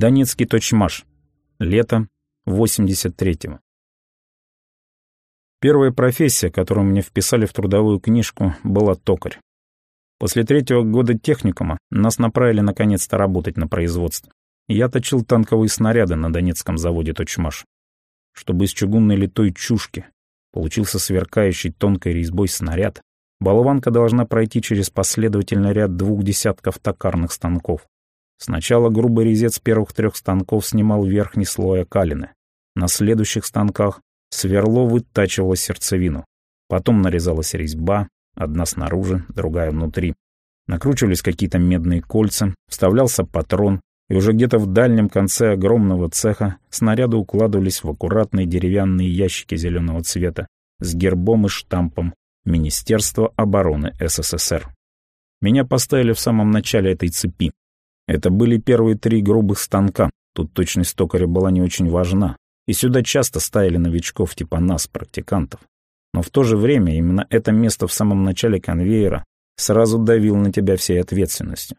Донецкий точмаш. Лето 83-го. Первая профессия, которую мне вписали в трудовую книжку, была токарь. После третьего года техникума нас направили наконец-то работать на производстве. Я точил танковые снаряды на Донецком заводе «Точмаш». Чтобы из чугунной литой чушки получился сверкающий тонкой резьбой снаряд, болванка должна пройти через последовательный ряд двух десятков токарных станков. Сначала грубый резец первых трех станков снимал верхний слой окалины. На следующих станках сверло вытачивало сердцевину. Потом нарезалась резьба, одна снаружи, другая внутри. Накручивались какие-то медные кольца, вставлялся патрон, и уже где-то в дальнем конце огромного цеха снаряды укладывались в аккуратные деревянные ящики зеленого цвета с гербом и штампом Министерства обороны СССР. Меня поставили в самом начале этой цепи, это были первые три грубых станка. Тут точность токаря была не очень важна. И сюда часто ставили новичков типа нас, практикантов. Но в то же время именно это место в самом начале конвейера сразу давил на тебя всей ответственностью.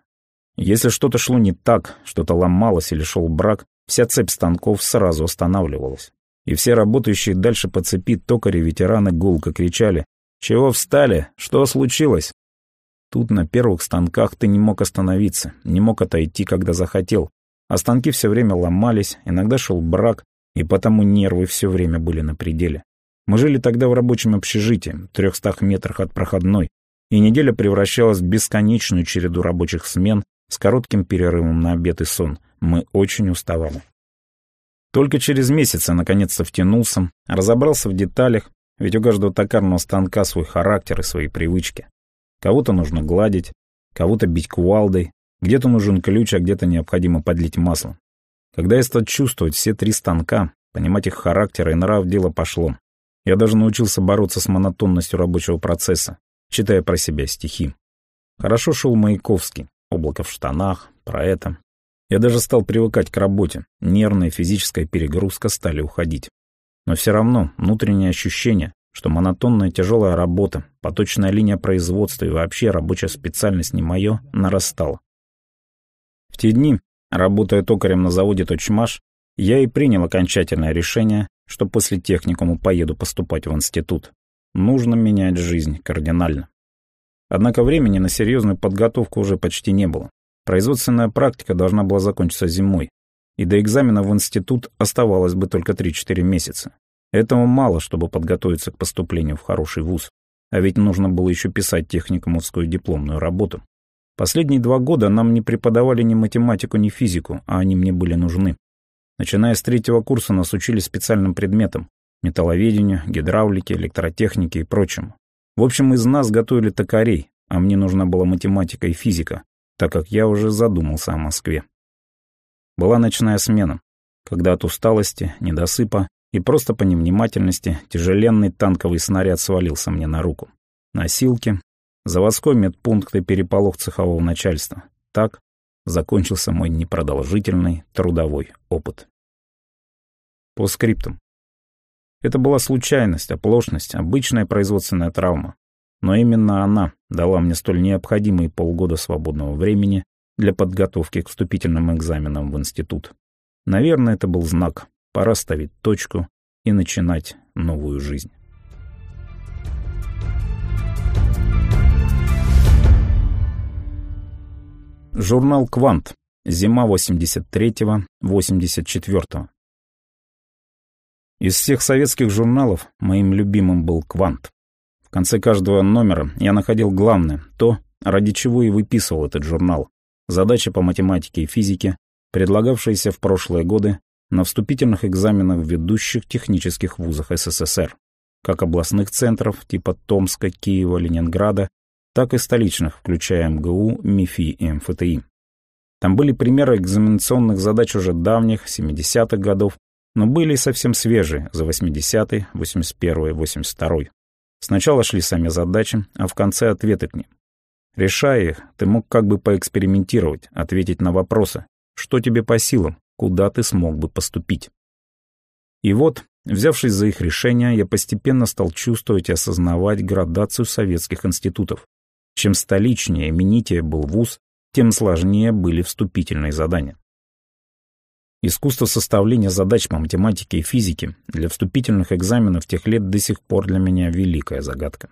Если что-то шло не так, что-то ломалось или шел брак, вся цепь станков сразу останавливалась. И все работающие дальше по цепи токари-ветераны гулко кричали «Чего встали? Что случилось?» Тут на первых станках ты не мог остановиться, не мог отойти, когда захотел. А станки все время ломались, иногда шел брак, и потому нервы все время были на пределе. Мы жили тогда в рабочем общежитии, в трехстах метрах от проходной, и неделя превращалась в бесконечную череду рабочих смен с коротким перерывом на обед и сон. Мы очень уставали. Только через месяц я наконец-то втянулся, разобрался в деталях, ведь у каждого токарного станка свой характер и свои привычки. Кого-то нужно гладить, кого-то бить кувалдой, где-то нужен ключ, а где-то необходимо подлить масло. Когда я стал чувствовать все три станка, понимать их характер и нрав, дело пошло. Я даже научился бороться с монотонностью рабочего процесса, читая про себя стихи. Хорошо шел Маяковский, облако в штанах, про это. Я даже стал привыкать к работе, нервная физическая перегрузка стали уходить. Но все равно внутреннее ощущение, что монотонная тяжелая работа, поточная линия производства и вообще рабочая специальность не мое, нарастала. В те дни, работая токарем на заводе «Точмаш», я и принял окончательное решение, что после техникума поеду поступать в институт. Нужно менять жизнь кардинально. Однако времени на серьезную подготовку уже почти не было. Производственная практика должна была закончиться зимой, и до экзамена в институт оставалось бы только 3-4 месяца. Этого мало, чтобы подготовиться к поступлению в хороший вуз. А ведь нужно было еще писать техникумовскую дипломную работу. Последние два года нам не преподавали ни математику, ни физику, а они мне были нужны. Начиная с третьего курса нас учили специальным предметам – металловедению, гидравлике, электротехнике и прочему. В общем, из нас готовили токарей, а мне нужна была математика и физика, так как я уже задумался о Москве. Была ночная смена, когда от усталости, недосыпа и просто по невнимательности тяжеленный танковый снаряд свалился мне на руку. Носилки, заводской медпункт и переполох цехового начальства. Так закончился мой непродолжительный трудовой опыт. По скриптам. Это была случайность, оплошность, обычная производственная травма. Но именно она дала мне столь необходимые полгода свободного времени для подготовки к вступительным экзаменам в институт. Наверное, это был знак, Пора ставить точку и начинать новую жизнь. Журнал «Квант». Зима 83-84. Из всех советских журналов моим любимым был «Квант». В конце каждого номера я находил главное, то, ради чего и выписывал этот журнал. Задача по математике и физике, предлагавшиеся в прошлые годы на вступительных экзаменах в ведущих технических вузах СССР, как областных центров типа Томска, Киева, Ленинграда, так и столичных, включая МГУ, МИФИ и МФТИ. Там были примеры экзаменационных задач уже давних, 70-х годов, но были совсем свежие, за 80-й, 81-й, 82-й. Сначала шли сами задачи, а в конце ответы к ним. Решая их, ты мог как бы поэкспериментировать, ответить на вопросы, что тебе по силам, куда ты смог бы поступить. И вот, взявшись за их решение, я постепенно стал чувствовать и осознавать градацию советских институтов. Чем столичнее, именитее был вуз, тем сложнее были вступительные задания. Искусство составления задач по математике и физике для вступительных экзаменов тех лет до сих пор для меня великая загадка.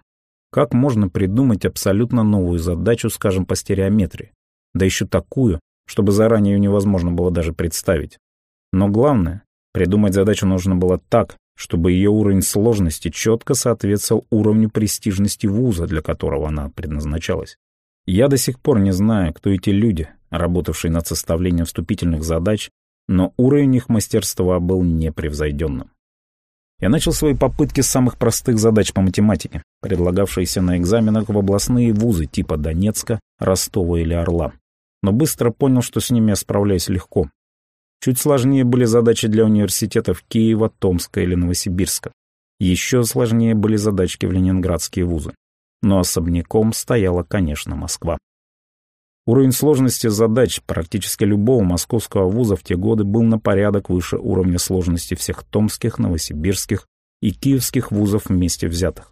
Как можно придумать абсолютно новую задачу, скажем, по стереометрии? Да еще такую, чтобы заранее ее невозможно было даже представить. Но главное, придумать задачу нужно было так, чтобы ее уровень сложности четко соответствовал уровню престижности вуза, для которого она предназначалась. Я до сих пор не знаю, кто эти люди, работавшие над составлением вступительных задач но уровень их мастерства был непревзойденным. Я начал свои попытки с самых простых задач по математике, предлагавшиеся на экзаменах в областные вузы типа Донецка, Ростова или Орла. Но быстро понял, что с ними я справляюсь легко. Чуть сложнее были задачи для университетов Киева, Томска или Новосибирска. Еще сложнее были задачки в ленинградские вузы. Но особняком стояла, конечно, Москва. Уровень сложности задач практически любого московского вуза в те годы был на порядок выше уровня сложности всех томских, новосибирских и киевских вузов вместе взятых.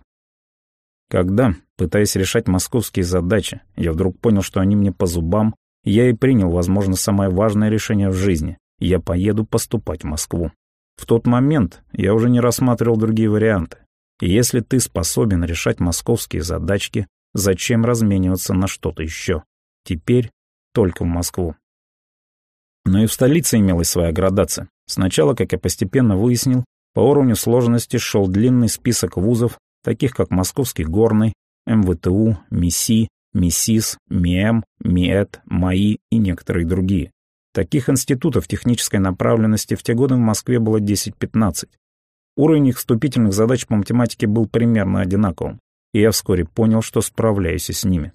Когда, пытаясь решать московские задачи, я вдруг понял, что они мне по зубам, я и принял, возможно, самое важное решение в жизни — я поеду поступать в Москву. В тот момент я уже не рассматривал другие варианты. И если ты способен решать московские задачки, зачем размениваться на что-то еще? Теперь только в Москву. Но и в столице имелась своя градация. Сначала, как я постепенно выяснил, по уровню сложности шел длинный список вузов, таких как Московский горный, МВТУ, МИСИ, МИСИС, МИЭМ, МИЭТ, МАИ и некоторые другие. Таких институтов технической направленности в те годы в Москве было 10-15. Уровень их вступительных задач по математике был примерно одинаковым, и я вскоре понял, что справляюсь и с ними.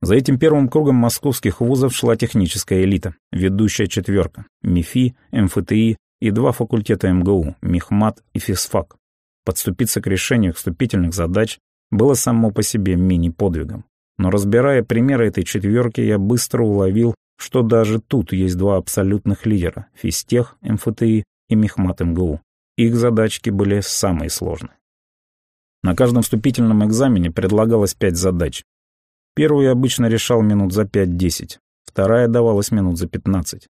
За этим первым кругом московских вузов шла техническая элита, ведущая четверка, МИФИ, МФТИ и два факультета МГУ, МИХМАТ и ФИСФАК. Подступиться к решению вступительных задач было само по себе мини-подвигом. Но разбирая примеры этой четверки, я быстро уловил, что даже тут есть два абсолютных лидера – Физтех, МФТИ и Мехмат МГУ. Их задачки были самые сложные. На каждом вступительном экзамене предлагалось пять задач, Первую я обычно решал минут за 5-10, вторая давалась минут за 15.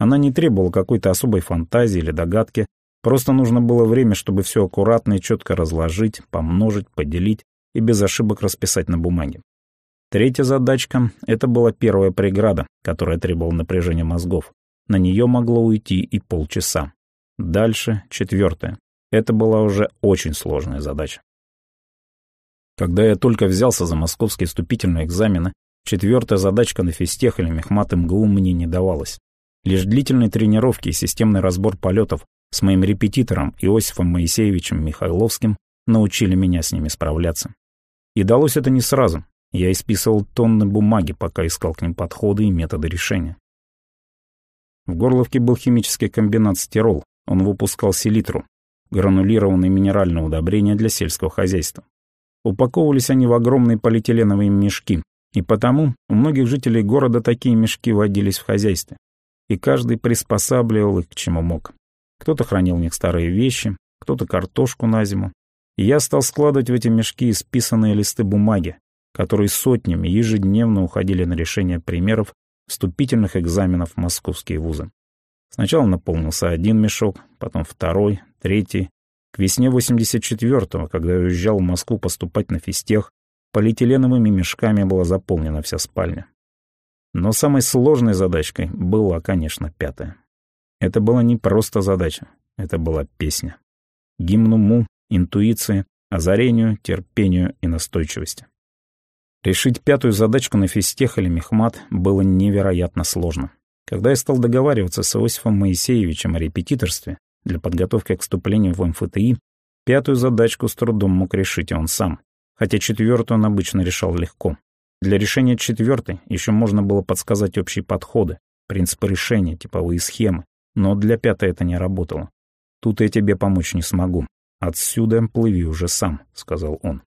Она не требовала какой-то особой фантазии или догадки, просто нужно было время, чтобы все аккуратно и четко разложить, помножить, поделить и без ошибок расписать на бумаге. Третья задачка — это была первая преграда, которая требовала напряжения мозгов. На нее могло уйти и полчаса. Дальше четвертая. Это была уже очень сложная задача. Когда я только взялся за московские вступительные экзамены, четвертая задачка на физтех или мехмат МГУ мне не давалась. Лишь длительные тренировки и системный разбор полетов с моим репетитором Иосифом Моисеевичем Михайловским научили меня с ними справляться. И далось это не сразу. Я исписывал тонны бумаги, пока искал к ним подходы и методы решения. В Горловке был химический комбинат «Стирол». Он выпускал селитру, гранулированное минеральное удобрение для сельского хозяйства. Упаковывались они в огромные полиэтиленовые мешки, и потому у многих жителей города такие мешки водились в хозяйстве, и каждый приспосабливал их к чему мог. Кто-то хранил в них старые вещи, кто-то картошку на зиму. И я стал складывать в эти мешки исписанные листы бумаги, которые сотнями ежедневно уходили на решение примеров вступительных экзаменов в московские вузы. Сначала наполнился один мешок, потом второй, третий, к весне 84-го, когда я уезжал в Москву поступать на физтех, полиэтиленовыми мешками была заполнена вся спальня. Но самой сложной задачкой была, конечно, пятая. Это была не просто задача, это была песня. Гимн уму, интуиции, озарению, терпению и настойчивости. Решить пятую задачку на физтех или мехмат было невероятно сложно. Когда я стал договариваться с Иосифом Моисеевичем о репетиторстве, для подготовки к вступлению в МФТИ пятую задачку с трудом мог решить он сам, хотя четвертую он обычно решал легко. Для решения четвертой еще можно было подсказать общие подходы, принципы решения, типовые схемы, но для пятой это не работало. Тут я тебе помочь не смогу. Отсюда плыви уже сам, сказал он.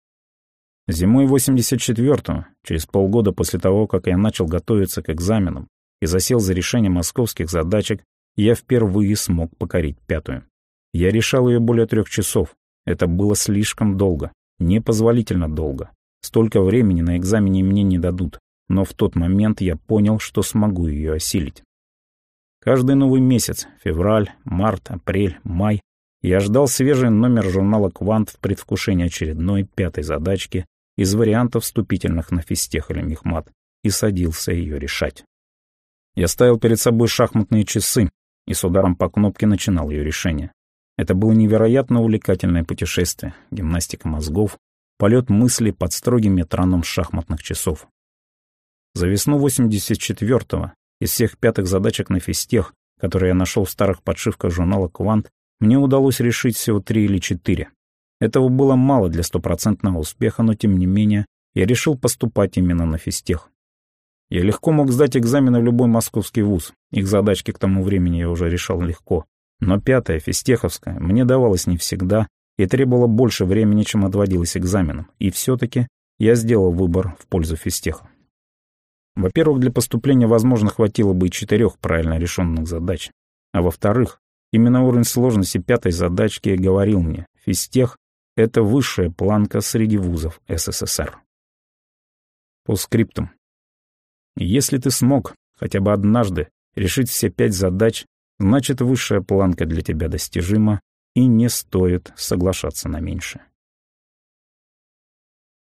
Зимой 84-го, через полгода после того, как я начал готовиться к экзаменам и засел за решение московских задачек, я впервые смог покорить пятую. Я решал ее более трех часов. Это было слишком долго, непозволительно долго. Столько времени на экзамене мне не дадут, но в тот момент я понял, что смогу ее осилить. Каждый новый месяц, февраль, март, апрель, май, я ждал свежий номер журнала «Квант» в предвкушении очередной пятой задачки из вариантов вступительных на физтех или мехмат и садился ее решать. Я ставил перед собой шахматные часы и с ударом по кнопке начинал ее решение. Это было невероятно увлекательное путешествие, гимнастика мозгов, полет мыслей под строгим метроном шахматных часов. За весну 84-го из всех пятых задачек на физтех, которые я нашел в старых подшивках журнала «Квант», мне удалось решить всего три или четыре. Этого было мало для стопроцентного успеха, но тем не менее я решил поступать именно на физтех. Я легко мог сдать экзамены в любой московский вуз. Их задачки к тому времени я уже решал легко. Но пятая, физтеховская, мне давалась не всегда и требовала больше времени, чем отводилось экзаменам. И все-таки я сделал выбор в пользу физтеха. Во-первых, для поступления, возможно, хватило бы и четырех правильно решенных задач. А во-вторых, именно уровень сложности пятой задачки говорил мне, физтех — это высшая планка среди вузов СССР. По скриптум. Если ты смог хотя бы однажды решить все пять задач, значит высшая планка для тебя достижима и не стоит соглашаться на меньшее.